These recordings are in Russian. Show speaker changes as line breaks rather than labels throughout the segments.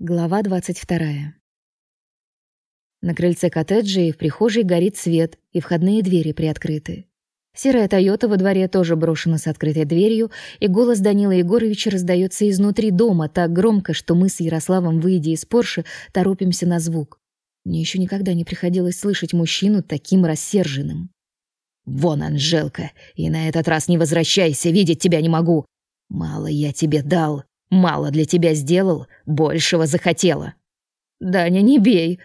Глава двадцать вторая. На крыльце коттеджа и в прихожей горит свет, и входные двери приоткрыты. Серая Тойота во дворе тоже брошена с открытой дверью, и голос Данила Егоровича раздается изнутри дома так громко, что мы с Ярославом, выйдя из Порше, торопимся на звук. Мне еще никогда не приходилось слышать мужчину таким рассерженным.
«Вон, Анжелка, и на этот раз не возвращайся, видеть тебя не могу. Мало я тебе дал, Мало для тебя сделал, большего захотела.
Даня, не бей.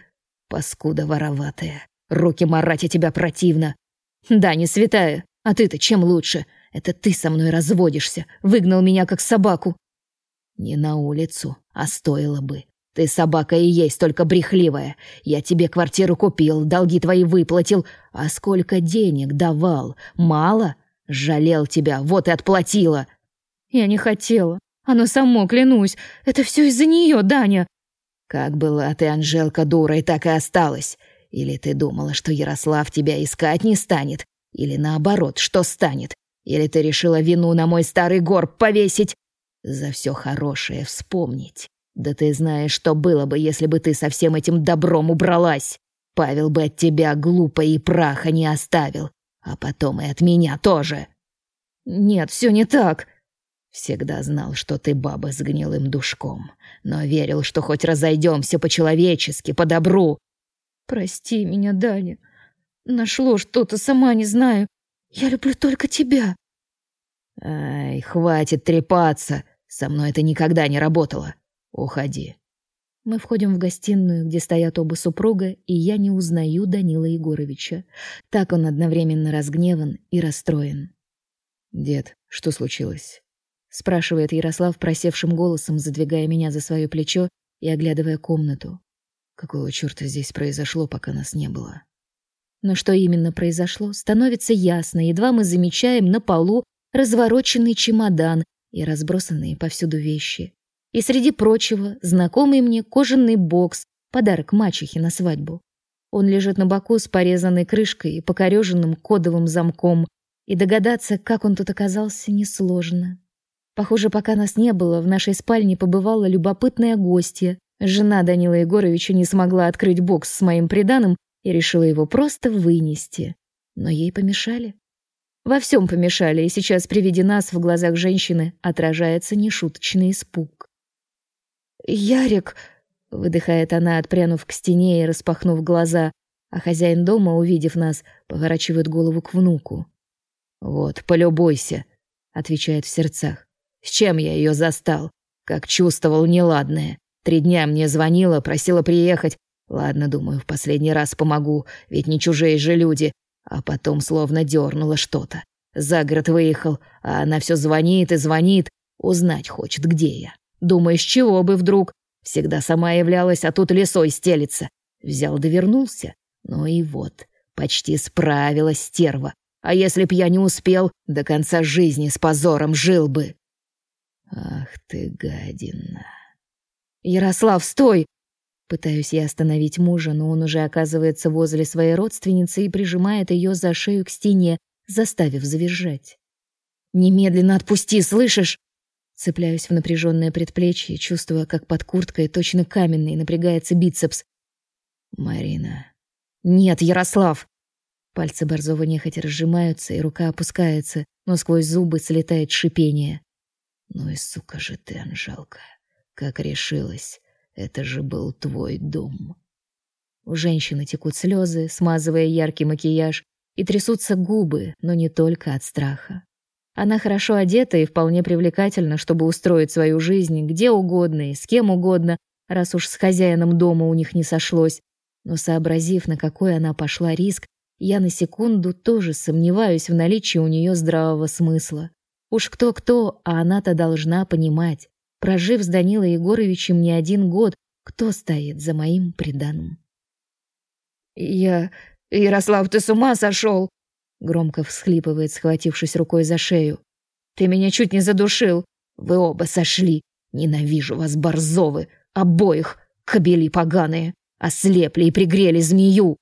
Паскуда вороватая. Руки марать тебя противно.
Да, не святая. А ты-то чем лучше? Это ты со мной разводишься. Выгнал меня как собаку.
Не на улицу, а стоило бы. Ты собака и есть, только брехливая. Я тебе квартиру купил, долги твои выплатил. А сколько денег давал? Мало? Жалел тебя, вот и отплатила.
Я не хотела. Оно само, клянусь. Это все из-за нее, Даня.
Как была ты, Анжелка, дурой, так и осталась. Или ты думала, что Ярослав тебя искать не станет? Или наоборот, что станет? Или ты решила вину на мой старый горб повесить? За все хорошее вспомнить. Да ты знаешь, что было бы, если бы ты со всем этим добром убралась. Павел бы от тебя глупо и праха не оставил. А потом и от меня тоже.
Нет, все не так.
Всегда знал, что ты баба с гнилым душком, но верил, что хоть разойдемся по-человечески, по-добру.
Прости меня, Даня. Нашло что-то, сама не знаю. Я люблю только тебя.
Ай, хватит трепаться. Со мной это никогда не работало. Уходи.
Мы входим в гостиную, где стоят оба супруга, и я не узнаю Данила Егоровича. Так он одновременно разгневан и расстроен.
Дед, что случилось?
Спрашивает Ярослав просевшим голосом, задвигая меня за свое плечо и оглядывая комнату.
Какого чёрта здесь произошло, пока нас не было?
Но что именно произошло, становится ясно, едва мы замечаем на полу развороченный чемодан и разбросанные повсюду вещи. И среди прочего, знакомый мне кожаный бокс, подарок мачехе на свадьбу. Он лежит на боку с порезанной крышкой и покореженным кодовым замком, и догадаться, как он тут оказался, несложно. Похоже, пока нас не было, в нашей спальне побывала любопытная гостья. Жена Данила Егоровича не смогла открыть бокс с моим приданым и решила его просто вынести. Но ей помешали. Во всем помешали, и сейчас при виде нас в глазах женщины отражается нешуточный испуг. «Ярик!» — выдыхает она, отпрянув к стене и распахнув глаза, а хозяин дома, увидев нас, поворачивает голову к внуку.
«Вот, полюбуйся!» — отвечает в сердцах. С чем я ее застал? Как чувствовал неладное. Три дня мне звонила, просила приехать. Ладно, думаю, в последний раз помогу, ведь не чужие же люди. А потом словно дернуло что-то. За город выехал, а она все звонит и звонит. Узнать хочет, где я. Думаешь, чего бы вдруг? Всегда сама являлась, а тут лесой стелится. Взял да вернулся. Ну и вот, почти справилась стерва. А если б я не успел, до конца жизни с позором жил бы. Ах ты гадина.
Ярослав, стой! Пытаюсь я остановить мужа, но он уже оказывается возле своей родственницы и прижимает ее за шею к стене, заставив завизжать. Немедленно отпусти, слышишь? Цепляюсь в напряженное предплечье, чувствуя, как под курткой точно каменный напрягается бицепс.
Марина.
Нет, Ярослав. Пальцы Борзова нехотя разжимаются, и рука опускается, но сквозь зубы слетает шипение.
Ну и сука же ты, Анжелка. Как решилась? Это же был твой дом.
У женщины текут слезы, смазывая яркий макияж, и трясутся губы, но не только от страха. Она хорошо одета и вполне привлекательна, чтобы устроить свою жизнь где угодно и с кем угодно, раз уж с хозяином дома у них не сошлось. Но сообразив, на какой она пошла риск, я на секунду тоже сомневаюсь в наличии у нее здравого смысла. Уж кто-кто, а она-то должна понимать, прожив с Данилой Егоровичем не один год, кто стоит за моим преданным.
«Я... Ярослав, ты с ума сошел!» Громко всхлипывает, схватившись рукой за шею. «Ты меня чуть не задушил! Вы оба сошли! Ненавижу вас, борзовы! Обоих! Кобели поганые! Ослепли и пригрели змею!»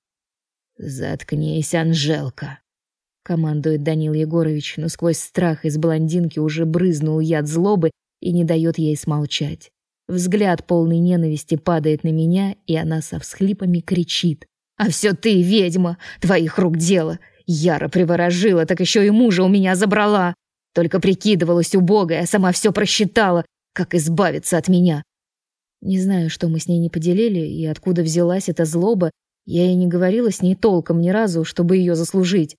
«Заткнись, Анжелка!»
Командует Данил Егорович, но сквозь страх из блондинки уже брызнул яд злобы и не дает ей смолчать. Взгляд полный ненависти падает на меня, и она со всхлипами кричит. «А все ты, ведьма! Твоих рук дело! Яра приворожила, так еще и мужа у меня забрала! Только прикидывалась убогой, а сама все просчитала, как избавиться от меня!» Не знаю, что мы с ней не поделили и откуда взялась эта злоба, я и не говорила с ней толком ни разу, чтобы ее заслужить.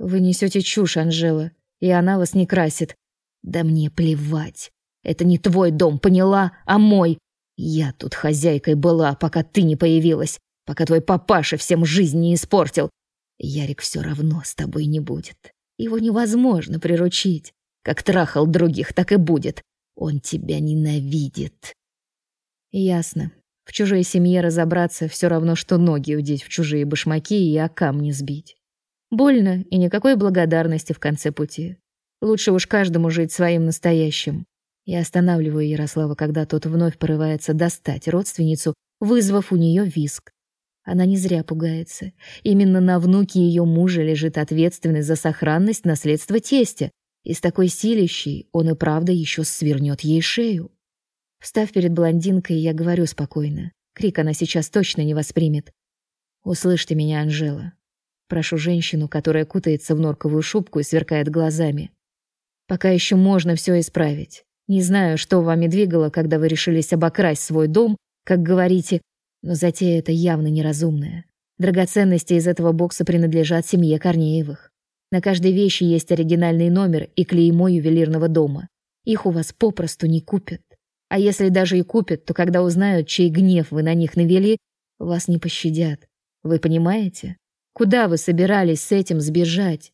Вы несете чушь, Анжела, и она вас не красит. Да мне плевать. Это не твой дом, поняла, а мой. Я тут хозяйкой была, пока ты не появилась, пока твой папаша всем жизнь не испортил. Ярик все равно с тобой не будет. Его невозможно приручить. Как трахал других, так и будет. Он тебя ненавидит. Ясно. В чужой семье разобраться все равно, что ноги удеть в чужие башмаки и о камни сбить. Больно и никакой благодарности в конце пути. Лучше уж каждому жить своим настоящим. Я останавливаю Ярослава, когда тот вновь порывается достать родственницу, вызвав у нее виск. Она не зря пугается. Именно на внуке ее мужа лежит ответственность за сохранность наследства тестя, и с такой силищей он и правда еще свернет ей шею. Встав перед блондинкой, я говорю спокойно. Крик она сейчас точно не воспримет. «Услышьте меня, Анжела. Прошу женщину, которая кутается в норковую шубку и сверкает глазами. Пока еще можно все исправить. Не знаю, что вами двигало, когда вы решились обокрасть свой дом, как говорите, но затея эта явно неразумная. Драгоценности из этого бокса принадлежат семье Корнеевых. На каждой вещи есть оригинальный номер и клеймо ювелирного дома. Их у вас попросту не купят. А если даже и купят, то когда узнают, чей гнев вы на них навели, вас не пощадят. Вы понимаете? Куда вы собирались с этим сбежать?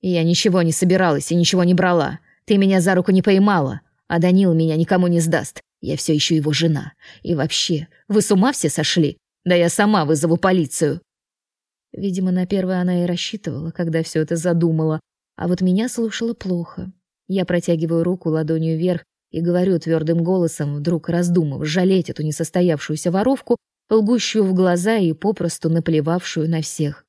Я ничего не собиралась и ничего не брала. Ты меня за руку не поймала, а Данил меня никому не сдаст. Я все еще его жена. И вообще, вы с ума все сошли? Да я сама вызову полицию. Видимо, на первое она и рассчитывала, когда все это задумала, а вот меня слушала плохо. Я протягиваю руку ладонью вверх и говорю твердым голосом, вдруг раздумав, жалеть эту несостоявшуюся воровку, лгущую в глаза и попросту наплевавшую на всех.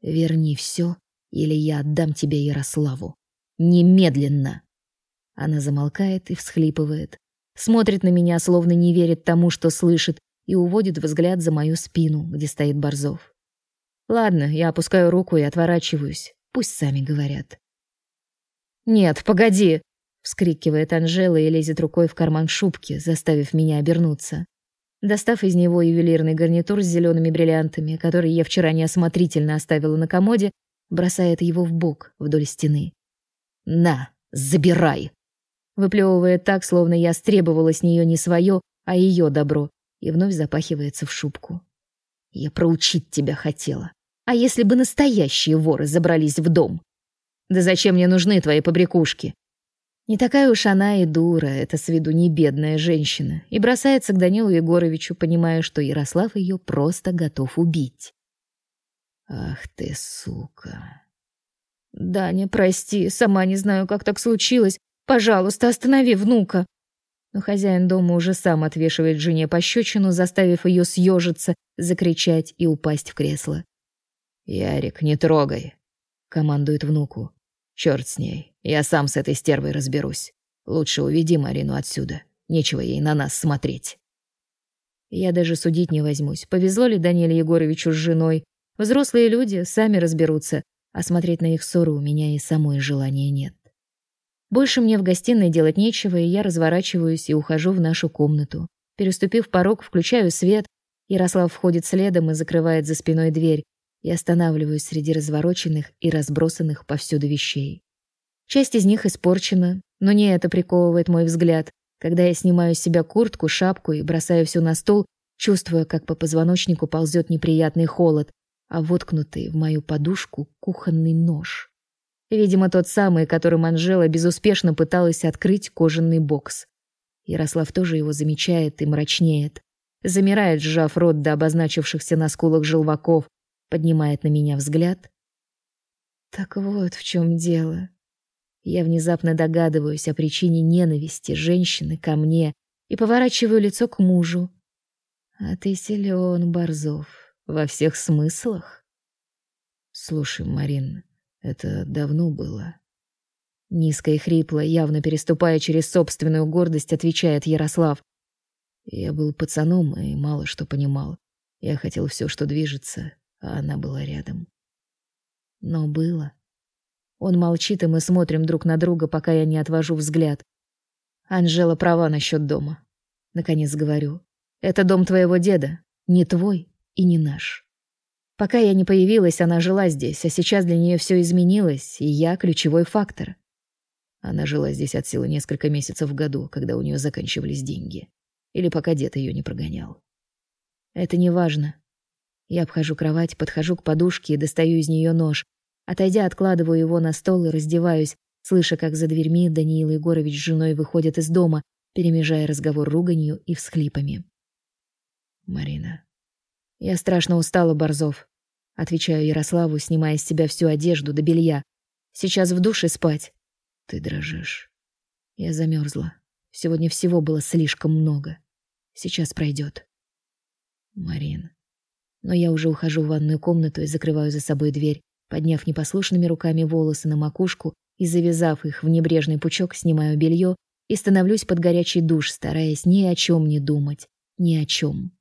«Верни все, или я отдам тебе Ярославу. Немедленно!» Она замолкает и всхлипывает. Смотрит на меня, словно не верит тому, что слышит, и уводит взгляд за мою спину, где стоит Борзов. Ладно, я опускаю руку и отворачиваюсь. Пусть сами говорят. «Нет, погоди!» вскрикивает Анжела и лезет рукой в карман шубки, заставив меня обернуться. Достав из него ювелирный гарнитур с зелеными бриллиантами, который я вчера неосмотрительно оставила на комоде, бросает его в бок вдоль стены. «На, забирай!» Выплевывает так, словно я стребовала с нее не свое, а ее добро, и вновь запахивается в шубку. «Я проучить тебя хотела. А если бы настоящие воры забрались в дом? Да зачем мне нужны твои побрякушки? Не такая уж она и дура, это с виду не бедная женщина, и бросается к Данилу Егоровичу, понимая, что Ярослав ее просто готов убить. Ах ты, сука. Даня, прости, сама не знаю, как так случилось. Пожалуйста, останови внука. Но хозяин дома уже сам отвешивает жене пощечину, заставив ее съежиться, закричать и упасть в кресло. «Ярик, не трогай!» — командует внуку. Черт с ней. Я сам с этой стервой разберусь. Лучше уведи Марину отсюда. Нечего ей на нас смотреть. Я даже судить не возьмусь. Повезло ли Даниэлю Егоровичу с женой? Взрослые люди сами разберутся, а смотреть на их ссору у меня и самой желания нет. Больше мне в гостиной делать нечего, и я разворачиваюсь и ухожу в нашу комнату. Переступив порог, включаю свет. Ярослав входит следом и закрывает за спиной дверь, и останавливаюсь среди развороченных и разбросанных повсюду вещей. Часть из них испорчена, но не это приковывает мой взгляд. Когда я снимаю с себя куртку, шапку и бросаю все на стол, чувствуя, как по позвоночнику ползет неприятный холод, а воткнутый в мою подушку кухонный нож. Видимо, тот самый, которым Анжела безуспешно пыталась открыть кожаный бокс. Ярослав тоже его замечает и мрачнеет. Замирает, сжав рот до обозначившихся на скулах желваков, поднимает на меня взгляд. Так вот в чем дело. Я внезапно догадываюсь о причине ненависти женщины ко мне и поворачиваю лицо к мужу. А ты силен, Борзов, во всех смыслах.
Слушай, Марин, это давно было.
Низко и хрипло, явно переступая через собственную гордость, отвечает Ярослав.
Я был пацаном и мало что понимал. Я хотел все, что движется, а она была рядом.
Но было. Он молчит, и мы смотрим друг на друга, пока я не отвожу взгляд. Анжела права насчет дома. Наконец говорю. Это дом твоего деда, не твой и не наш. Пока я не появилась, она жила здесь, а сейчас для нее все изменилось, и я ключевой фактор.
Она жила здесь от силы несколько месяцев в году, когда у нее заканчивались деньги. Или пока дед ее не прогонял.
Это не важно. Я обхожу кровать, подхожу к подушке и достаю из нее нож. Отойдя, откладываю его на стол и раздеваюсь, слыша, как за дверьми Даниил Егорович с женой выходят из дома, перемежая разговор руганью и всхлипами.
Марина.
Я страшно устала, Борзов. Отвечаю Ярославу, снимая с себя всю одежду до белья. Сейчас в душе спать.
Ты дрожишь.
Я замерзла. Сегодня всего было слишком много. Сейчас пройдет.
Марин.
Но я уже ухожу в ванную комнату и закрываю за собой дверь, подняв непослушными руками волосы на макушку и завязав их в небрежный пучок, снимаю белье и становлюсь под горячий душ, стараясь ни о чем не думать, ни о чем.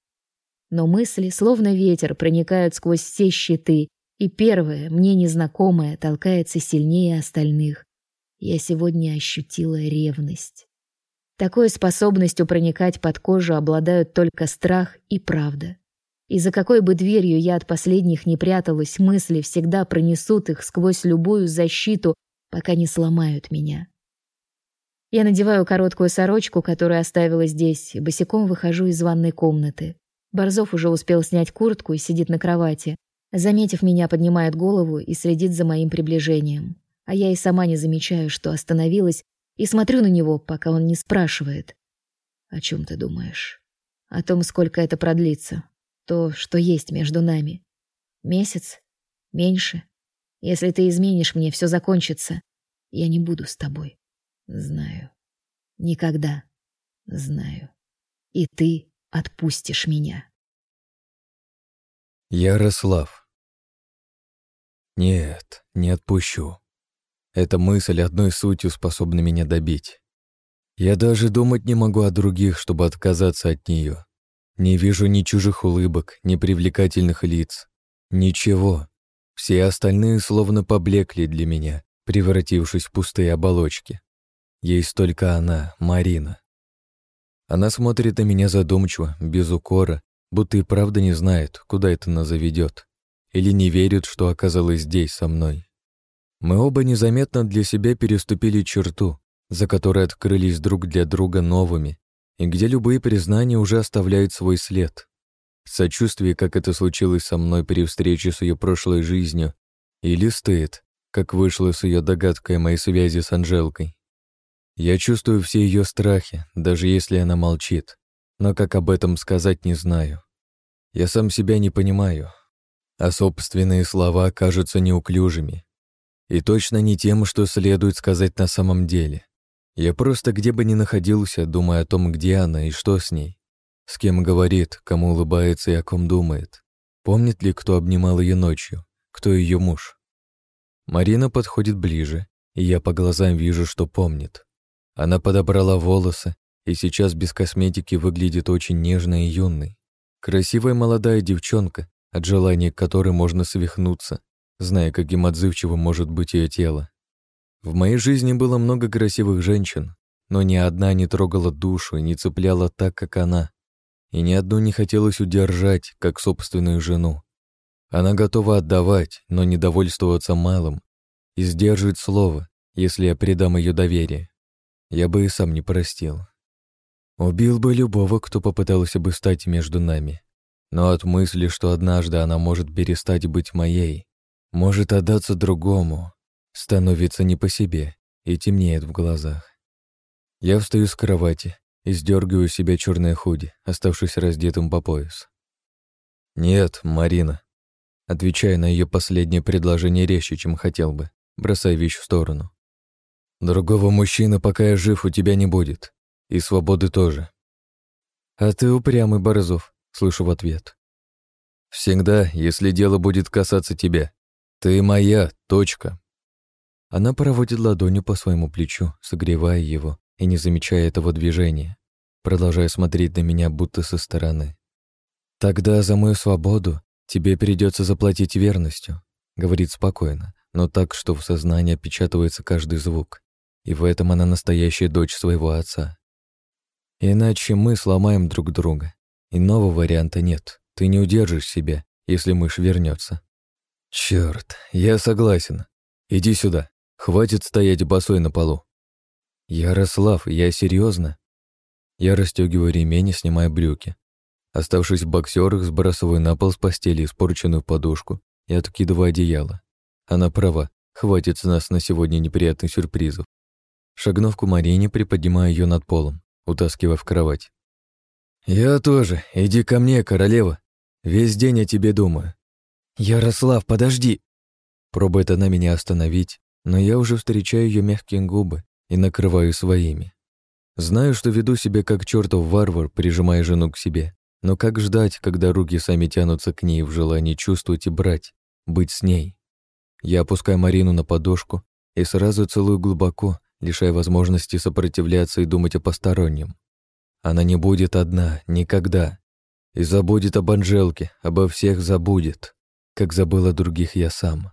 Но мысли, словно ветер, проникают сквозь все щиты, и первое, мне незнакомое, толкается сильнее остальных я сегодня ощутила ревность. Такой способностью проникать под кожу обладают только страх и правда. И за какой бы дверью я от последних не пряталась, мысли всегда пронесут их сквозь любую защиту, пока не сломают меня. Я надеваю короткую сорочку, которую оставила здесь, и босиком выхожу из ванной комнаты. Борзов уже успел снять куртку и сидит на кровати. Заметив меня, поднимает голову и следит за моим приближением а я и сама не замечаю, что остановилась, и смотрю на него, пока он не спрашивает.
«О чем ты думаешь?»
«О том, сколько это продлится. То, что есть между нами. Месяц? Меньше? Если ты изменишь мне, все закончится. Я не буду с тобой.
Знаю.
Никогда.
Знаю.
И ты отпустишь меня».
Ярослав. Нет, не отпущу. Эта мысль одной сутью способна меня добить. Я даже думать не могу о других, чтобы отказаться от нее. Не вижу ни чужих улыбок, ни привлекательных лиц. Ничего. Все остальные словно поблекли для меня, превратившись в пустые оболочки. Есть только она, Марина. Она смотрит на меня задумчиво, без укора, будто и правда не знает, куда это нас заведет, или не верит, что оказалась здесь со мной. Мы оба незаметно для себя переступили черту, за которой открылись друг для друга новыми, и где любые признания уже оставляют свой след. Сочувствие, как это случилось со мной при встрече с ее прошлой жизнью, или стыд, как вышло с ее догадкой о моей связи с Анжелкой. Я чувствую все ее страхи, даже если она молчит, но как об этом сказать не знаю. Я сам себя не понимаю, а собственные слова кажутся неуклюжими, и точно не тем, что следует сказать на самом деле. Я просто где бы ни находился, думаю о том, где она и что с ней. С кем говорит, кому улыбается и о ком думает. Помнит ли, кто обнимал ее ночью, кто ее муж. Марина подходит ближе, и я по глазам вижу, что помнит. Она подобрала волосы, и сейчас без косметики выглядит очень нежной и юной. Красивая молодая девчонка, от желания которой можно свихнуться, зная, каким отзывчивым может быть ее тело. В моей жизни было много красивых женщин, но ни одна не трогала душу и не цепляла так, как она, и ни одну не хотелось удержать, как собственную жену. Она готова отдавать, но не довольствоваться малым, и сдерживать слово, если я предам ее доверие. Я бы и сам не простил. Убил бы любого, кто попытался бы стать между нами. Но от мысли, что однажды она может перестать быть моей, может отдаться другому, становится не по себе и темнеет в глазах. Я встаю с кровати и сдергиваю себе черное худи, оставшись раздетым по пояс. «Нет, Марина», отвечая на ее последнее предложение резче, чем хотел бы, бросая вещь в сторону. «Другого мужчины, пока я жив, у тебя не будет. И свободы тоже». «А ты упрямый, Борзов», — слышу в ответ. «Всегда, если дело будет касаться тебя. Ты моя, точка. Она проводит ладонью по своему плечу, согревая его и не замечая этого движения, продолжая смотреть на меня будто со стороны. «Тогда за мою свободу тебе придется заплатить верностью», — говорит спокойно, но так, что в сознании отпечатывается каждый звук, и в этом она настоящая дочь своего отца. Иначе мы сломаем друг друга. Иного варианта нет. Ты не удержишь себя, если мышь вернется. Черт, я согласен. Иди сюда. Хватит стоять босой на полу. Ярослав, я серьезно. Я расстегиваю ремень и снимаю брюки. Оставшись в боксерах, сбрасываю на пол с постели испорченную подушку и откидываю одеяло. Она права, хватит с нас на сегодня неприятных сюрпризов. Шагнув к Марине, приподнимаю ее над полом утаскивая в кровать. «Я тоже. Иди ко мне, королева. Весь день о тебе думаю». «Ярослав, подожди!» Пробует она меня остановить, но я уже встречаю ее мягкие губы и накрываю своими. Знаю, что веду себя как чертов варвар, прижимая жену к себе, но как ждать, когда руки сами тянутся к ней в желании чувствовать и брать, быть с ней? Я опускаю Марину на подушку и сразу целую глубоко, лишая возможности сопротивляться и думать о постороннем. Она не будет одна, никогда. И забудет об Анжелке, обо всех забудет, как забыл о других я сам.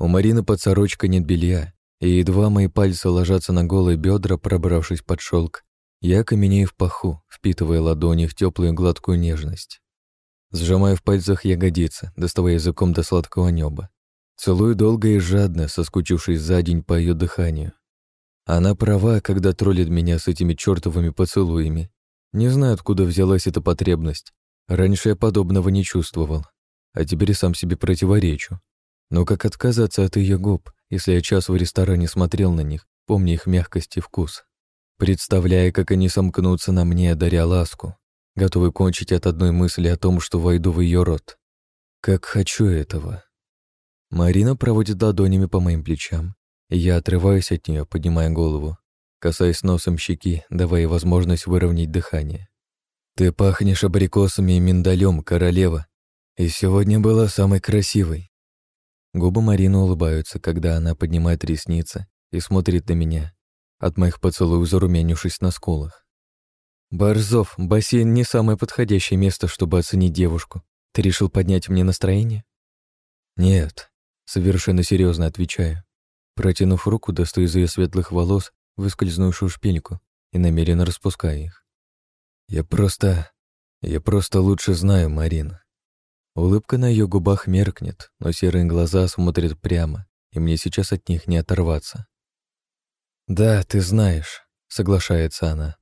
У Марины под сорочкой нет белья, и едва мои пальцы ложатся на голые бедра, пробравшись под шелк, я каменею в паху, впитывая ладони в теплую гладкую нежность. Сжимаю в пальцах ягодицы, доставая языком до сладкого неба. Целую долго и жадно, соскучившись за день по ее дыханию. Она права, когда троллит меня с этими чертовыми поцелуями. Не знаю, откуда взялась эта потребность. Раньше я подобного не чувствовал, а теперь сам себе противоречу. Но как отказаться от ее губ, если я час в ресторане смотрел на них, помня их мягкость и вкус? Представляя, как они сомкнутся на мне, даря ласку, готовый кончить от одной мысли о том, что войду в ее рот. Как хочу этого. Марина проводит ладонями по моим плечам, я отрываюсь от нее, поднимая голову, касаясь носом щеки, давая возможность выровнять дыхание. «Ты пахнешь абрикосами и миндалем, королева, и сегодня была самой красивой». Губы Марины улыбаются, когда она поднимает ресницы и смотрит на меня, от моих поцелуев зарумянившись на скулах. «Борзов, бассейн не самое подходящее место, чтобы оценить девушку. Ты решил поднять мне настроение?» «Нет», — совершенно серьезно отвечаю. Протянув руку, достаю из ее светлых волос выскользнувшую шпильку и намеренно распускаю их. «Я просто... я просто лучше знаю Марина». Улыбка на ее губах меркнет, но серые глаза смотрят прямо, и мне сейчас от них не оторваться. «Да, ты знаешь», — соглашается она.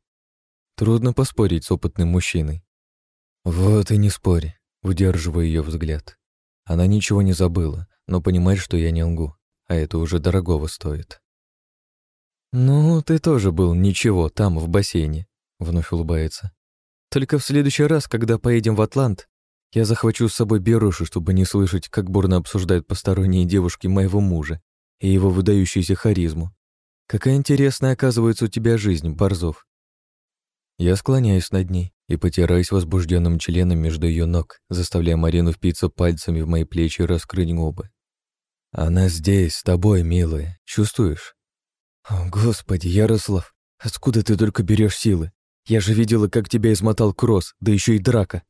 Трудно поспорить с опытным мужчиной. «Вот и не спорь», — выдерживаю ее взгляд. Она ничего не забыла, но понимает, что я не лгу а это уже дорогого стоит. «Ну, ты тоже был ничего там, в бассейне», — вновь улыбается. «Только в следующий раз, когда поедем в Атлант, я захвачу с собой Берушу, чтобы не слышать, как бурно обсуждают посторонние девушки моего мужа и его выдающуюся харизму. Какая интересная оказывается у тебя жизнь, Борзов». Я склоняюсь над ней и потираюсь возбужденным членом между ее ног, заставляя Марину впиться пальцами в мои плечи и раскрыть губы. Она здесь, с тобой, милая. Чувствуешь? О, Господи, Ярослав, откуда ты только берешь силы? Я же видела, как тебя измотал кросс, да еще и драка.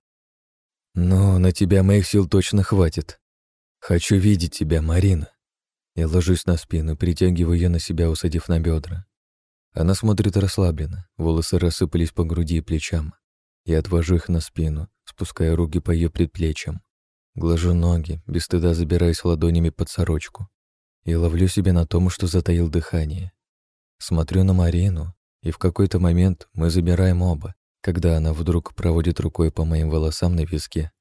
Но на тебя моих сил точно хватит. Хочу видеть тебя, Марина. Я ложусь на спину, притягиваю ее на себя, усадив на бедра. Она смотрит расслабленно, волосы рассыпались по груди и плечам. Я отвожу их на спину, спуская руки по ее предплечьям. Глажу ноги, без стыда забираюсь ладонями под сорочку и ловлю себя на том, что затаил дыхание. Смотрю на Марину, и в какой-то момент мы забираем оба, когда она вдруг проводит рукой по моим волосам на виске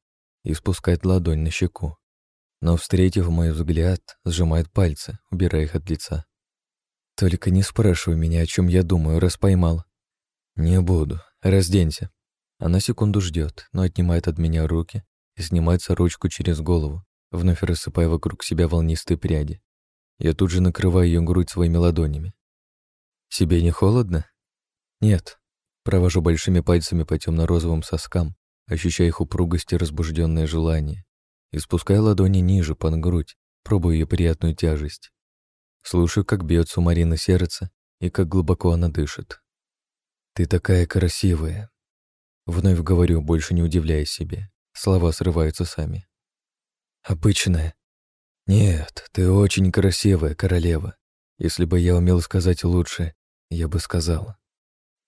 и спускает ладонь на щеку. Но, встретив мой взгляд, сжимает пальцы, убирая их от лица. Только не спрашивай меня, о чем я думаю, раз поймал. Не буду. Разденься. Она секунду ждет, но отнимает от меня руки и снимает сорочку через голову, вновь рассыпая вокруг себя волнистые пряди. Я тут же накрываю ее грудь своими ладонями. «Себе не холодно?» «Нет». Провожу большими пальцами по темно-розовым соскам, ощущая их упругость и разбужденное желание, и спуская ладони ниже, под грудь, пробуя ее приятную тяжесть. Слушаю, как бьется у Марины сердце и как глубоко она дышит. «Ты такая красивая!» Вновь говорю, больше не удивляясь себе. Слова срываются сами. «Обычная?» «Нет, ты очень красивая, королева. Если бы я умел сказать лучше, я бы сказала.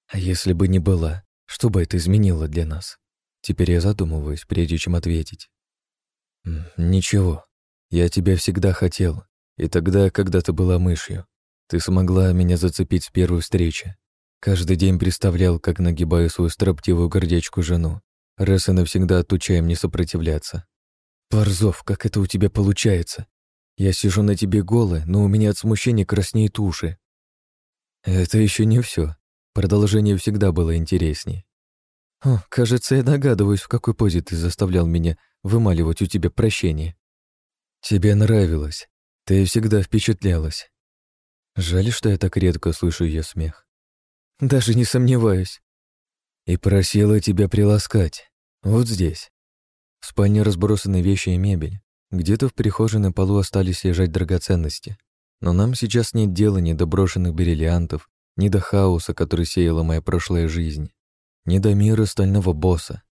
А если бы не была, что бы это изменило для нас?» Теперь я задумываюсь, прежде чем ответить. «Ничего. Я тебя всегда хотел. И тогда, когда ты была мышью, ты смогла меня зацепить с первой встречи. Каждый день представлял, как нагибаю свою строптивую гордечку жену, раз и навсегда отучаем не сопротивляться. Парзов, как это у тебя получается? Я сижу на тебе голая, но у меня от смущения краснеют уши. Это еще не все. Продолжение всегда было интереснее. О, кажется, я догадываюсь, в какой позе ты заставлял меня вымаливать у тебя прощение. Тебе нравилось. Ты всегда впечатлялась. Жаль, что я так редко слышу ее смех. Даже не сомневаюсь. И просила тебя приласкать. Вот здесь. В спальне разбросаны вещи и мебель. Где-то в прихожей на полу остались лежать драгоценности. Но нам сейчас нет дела ни до брошенных бриллиантов, ни до хаоса, который сеяла моя прошлая жизнь не до мира стального босса.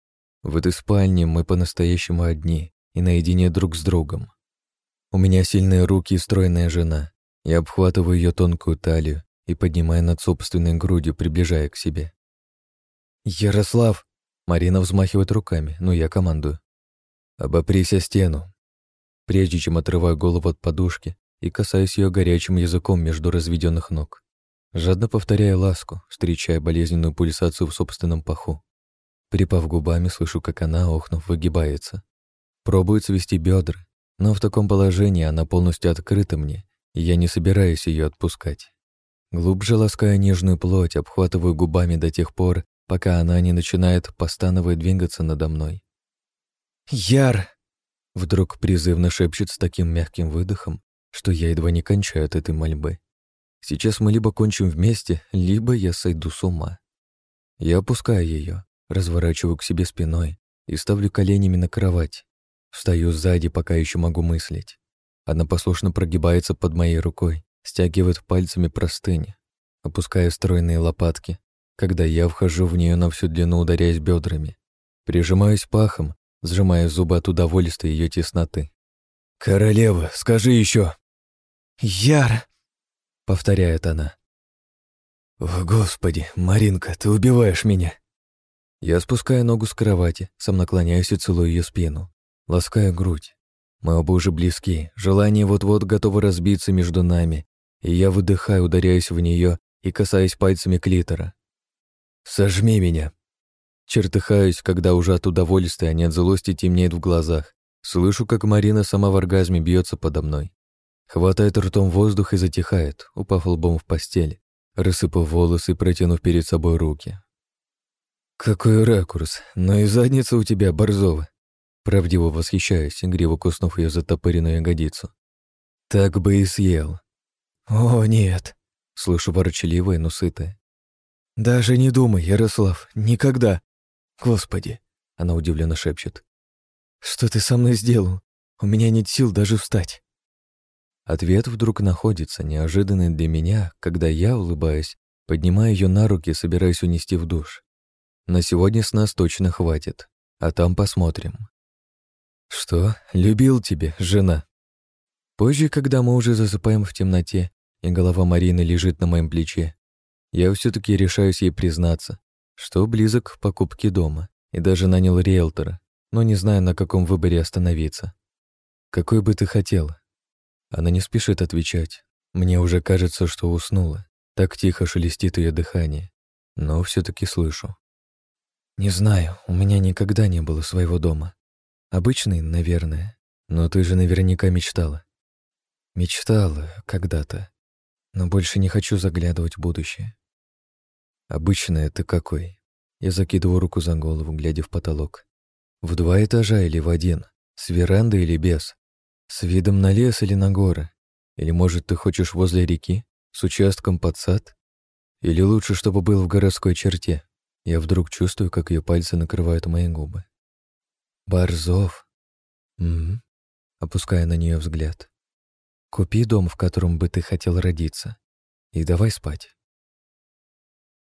В этой спальне мы по-настоящему одни и наедине друг с другом. У меня сильные руки и стройная жена. Я обхватываю ее тонкую талию и поднимая над собственной грудью, приближая к себе. «Ярослав!» Марина взмахивает руками, но я командую. «Обопрись о стену». Прежде чем отрываю голову от подушки и касаюсь ее горячим языком между разведенных ног жадно повторяя ласку, встречая болезненную пульсацию в собственном паху. Припав губами, слышу, как она, охнув, выгибается. Пробует свести бедра, но в таком положении она полностью открыта мне, и я не собираюсь ее отпускать. Глубже лаская нежную плоть, обхватываю губами до тех пор, пока она не начинает, постановая, двигаться надо мной. «Яр!» Вдруг призывно шепчет с таким мягким выдохом, что я едва не кончаю от этой мольбы. Сейчас мы либо кончим вместе, либо я сойду с ума. Я опускаю ее, разворачиваю к себе спиной и ставлю коленями на кровать. Встаю сзади, пока еще могу мыслить. Она послушно прогибается под моей рукой, стягивает пальцами простыни, опуская стройные лопатки, когда я вхожу в нее на всю длину, ударяясь бедрами. Прижимаюсь пахом, сжимая зубы от удовольствия ее тесноты. «Королева, скажи еще!» «Яр!» — повторяет она. «О, Господи, Маринка, ты убиваешь меня!» Я спускаю ногу с кровати, сам наклоняюсь и целую ее спину, ласкаю грудь. Мы оба уже близки, желание вот-вот готово разбиться между нами, и я выдыхаю, ударяюсь в нее и касаюсь пальцами клитора. «Сожми меня!» Чертыхаюсь, когда уже от удовольствия, а не от злости темнеет в глазах. Слышу, как Марина сама в оргазме бьется подо мной. Хватает ртом воздух и затихает, упав лбом в постель, рассыпав волосы и протянув перед собой руки. «Какой ракурс! Но и задница у тебя, Борзова!» Правдиво восхищаюсь, игриво куснув ее за топыренную ягодицу. «Так бы и съел!» «О, нет!» — слышу ворчаливое, но сытое. «Даже не думай, Ярослав, никогда!» «Господи!» — она удивленно шепчет. «Что ты со мной сделал? У меня нет сил даже встать!» Ответ вдруг находится, неожиданный для меня, когда я, улыбаясь, поднимаю ее на руки и собираюсь унести в душ. На сегодня с нас точно хватит, а там посмотрим. Что, любил тебе, жена? Позже, когда мы уже засыпаем в темноте, и голова Марины лежит на моем плече, я все таки решаюсь ей признаться, что близок к покупке дома, и даже нанял риэлтора, но не знаю, на каком выборе остановиться. Какой бы ты хотела? Она не спешит отвечать. Мне уже кажется, что уснула. Так тихо шелестит ее дыхание. Но все таки слышу. «Не знаю, у меня никогда не было своего дома. Обычный, наверное. Но ты же наверняка мечтала». «Мечтала когда-то. Но больше не хочу заглядывать в будущее». «Обычная ты какой?» Я закидываю руку за голову, глядя в потолок. «В два этажа или в один? С верандой или без? С видом на лес или на горы? Или, может, ты хочешь возле реки, с участком под сад? Или лучше, чтобы был в городской черте? Я вдруг чувствую, как ее пальцы накрывают мои губы. Борзов. Угу. Опуская на нее взгляд. Купи дом, в котором бы ты хотел родиться, и давай спать.